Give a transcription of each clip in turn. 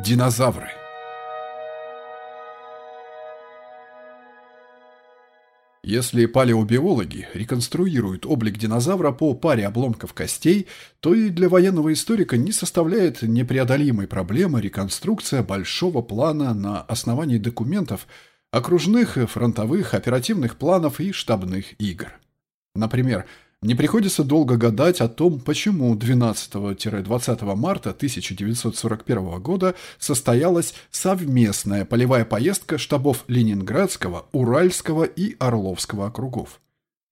Динозавры Если палеобиологи реконструируют облик динозавра по паре обломков костей, то и для военного историка не составляет непреодолимой проблемы реконструкция большого плана на основании документов, окружных, фронтовых, оперативных планов и штабных игр. Например, не приходится долго гадать о том, почему 12-20 марта 1941 года состоялась совместная полевая поездка штабов Ленинградского, Уральского и Орловского округов.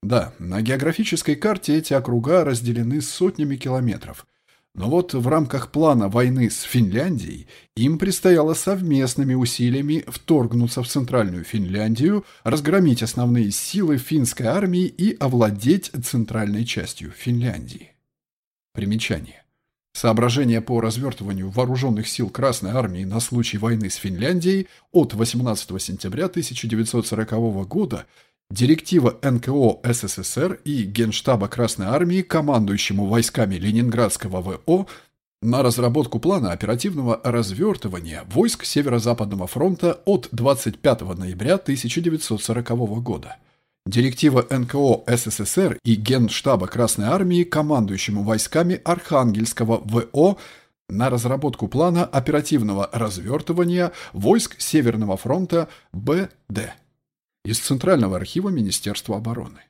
Да, на географической карте эти округа разделены сотнями километров – но вот в рамках плана войны с Финляндией им предстояло совместными усилиями вторгнуться в Центральную Финляндию, разгромить основные силы финской армии и овладеть центральной частью Финляндии. Примечание. Соображения по развертыванию вооруженных сил Красной Армии на случай войны с Финляндией от 18 сентября 1940 года Директива НКО СССР и Генштаба Красной Армии командующему войсками Ленинградского ВО на разработку плана оперативного развертывания войск Северо-Западного фронта от 25 ноября 1940 года. Директива НКО СССР и Генштаба Красной Армии командующему войсками Архангельского ВО на разработку плана оперативного развертывания войск Северного фронта БД из Центрального архива Министерства обороны.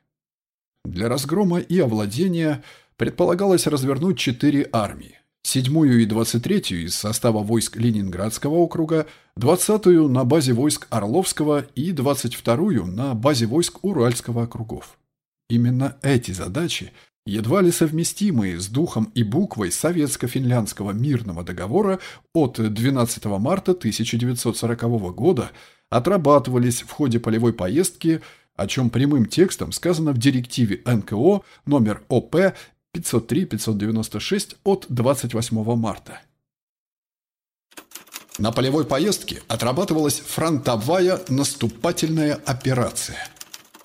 Для разгрома и овладения предполагалось развернуть четыре армии. Седьмую и двадцать третью из состава войск Ленинградского округа, двадцатую на базе войск Орловского и двадцать вторую на базе войск Уральского округов. Именно эти задачи, едва ли совместимые с духом и буквой Советско-финляндского мирного договора от 12 марта 1940 года, отрабатывались в ходе полевой поездки, о чем прямым текстом сказано в директиве НКО номер ОП 503-596 от 28 марта. На полевой поездке отрабатывалась фронтовая наступательная операция.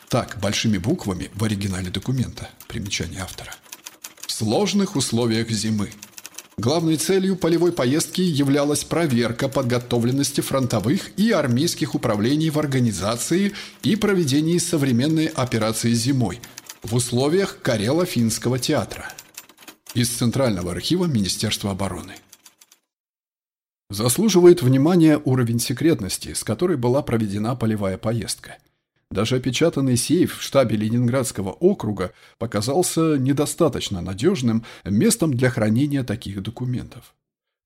Так, большими буквами в оригинале документа. Примечание автора. В сложных условиях зимы – Главной целью полевой поездки являлась проверка подготовленности фронтовых и армейских управлений в организации и проведении современной операции зимой в условиях Карело-финского театра. Из Центрального архива Министерства обороны. Заслуживает внимания уровень секретности, с которой была проведена полевая поездка – даже опечатанный сейф в штабе Ленинградского округа показался недостаточно надежным местом для хранения таких документов.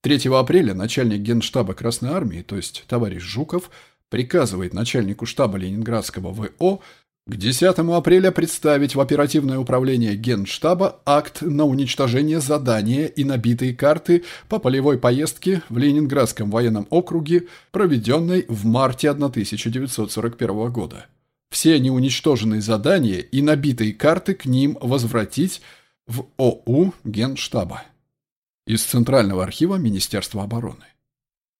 3 апреля начальник генштаба Красной Армии, то есть товарищ Жуков, приказывает начальнику штаба Ленинградского ВО к 10 апреля представить в оперативное управление Генштаба акт на уничтожение задания и набитые карты по полевой поездке в Ленинградском военном округе, проведенной в марте 1941 года все неуничтоженные задания и набитые карты к ним возвратить в ОУ Генштаба из Центрального архива Министерства обороны.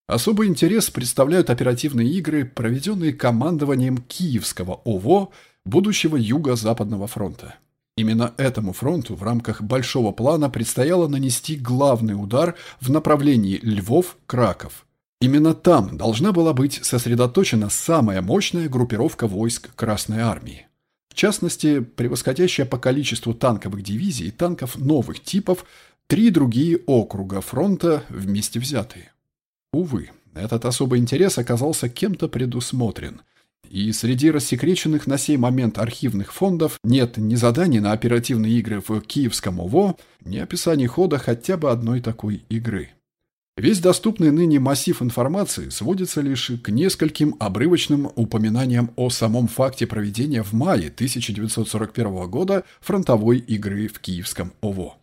Особый интерес представляют оперативные игры, проведенные командованием Киевского ОВО будущего Юго-Западного фронта. Именно этому фронту в рамках большого плана предстояло нанести главный удар в направлении Львов-Краков, Именно там должна была быть сосредоточена самая мощная группировка войск Красной Армии. В частности, превосходящая по количеству танковых дивизий и танков новых типов три другие округа фронта вместе взятые. Увы, этот особый интерес оказался кем-то предусмотрен, и среди рассекреченных на сей момент архивных фондов нет ни заданий на оперативные игры в Киевском ОВО, ни описаний хода хотя бы одной такой игры. Весь доступный ныне массив информации сводится лишь к нескольким обрывочным упоминаниям о самом факте проведения в мае 1941 года фронтовой игры в Киевском ОВО.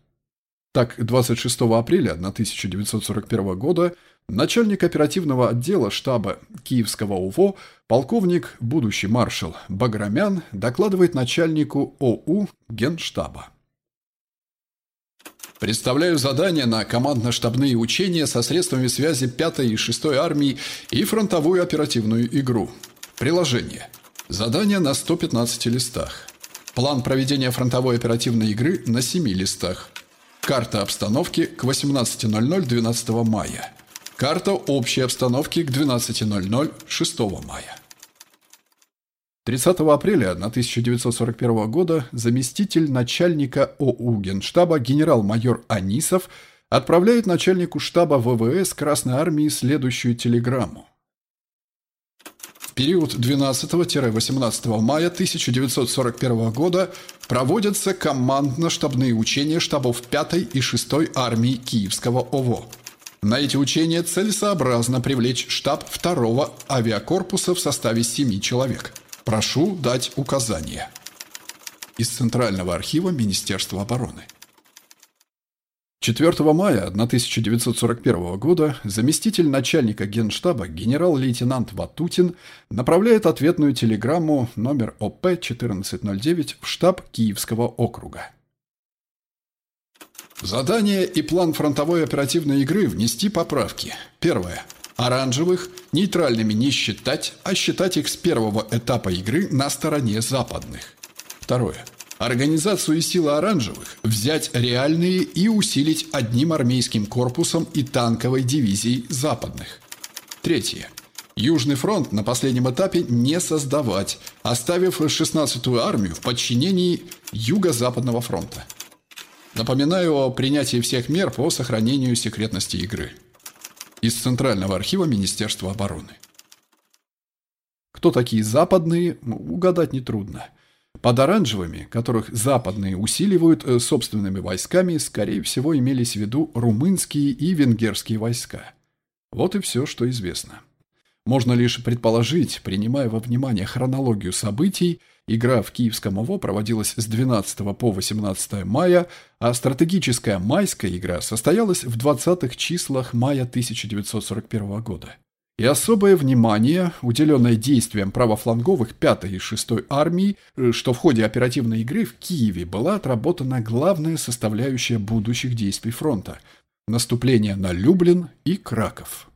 Так, 26 апреля 1941 года начальник оперативного отдела штаба Киевского ОВО, полковник, будущий маршал Баграмян, докладывает начальнику ОУ Генштаба. Представляю задание на командно-штабные учения со средствами связи 5-й и 6-й армии и фронтовую оперативную игру. Приложение. Задание на 115 листах. План проведения фронтовой оперативной игры на 7 листах. Карта обстановки к 18.00 12 мая. Карта общей обстановки к 12.00 6 мая. 30 апреля 1941 года заместитель начальника ОУ Генштаба генерал-майор Анисов отправляет начальнику штаба ВВС Красной Армии следующую телеграмму. В период 12-18 мая 1941 года проводятся командно-штабные учения штабов 5 и 6 армии Киевского ОВО. На эти учения целесообразно привлечь штаб 2 авиакорпуса в составе 7 человек – Прошу дать указания. Из Центрального архива Министерства обороны. 4 мая 1941 года заместитель начальника Генштаба генерал-лейтенант Ватутин направляет ответную телеграмму номер ОП-1409 в штаб Киевского округа. Задание и план фронтовой оперативной игры внести поправки. Первое. Оранжевых нейтральными не считать, а считать их с первого этапа игры на стороне западных. Второе. Организацию и силы оранжевых взять реальные и усилить одним армейским корпусом и танковой дивизией западных. Третье. Южный фронт на последнем этапе не создавать, оставив 16-ю армию в подчинении Юго-Западного фронта. Напоминаю о принятии всех мер по сохранению секретности игры из Центрального архива Министерства обороны. Кто такие западные, угадать нетрудно. Под оранжевыми, которых западные усиливают э, собственными войсками, скорее всего, имелись в виду румынские и венгерские войска. Вот и все, что известно. Можно лишь предположить, принимая во внимание хронологию событий, игра в Киевском ОВО проводилась с 12 по 18 мая, а стратегическая майская игра состоялась в 20-х числах мая 1941 года. И особое внимание, уделенное действиям правофланговых 5-й и 6-й армии, что в ходе оперативной игры в Киеве была отработана главная составляющая будущих действий фронта – наступление на Люблин и Краков.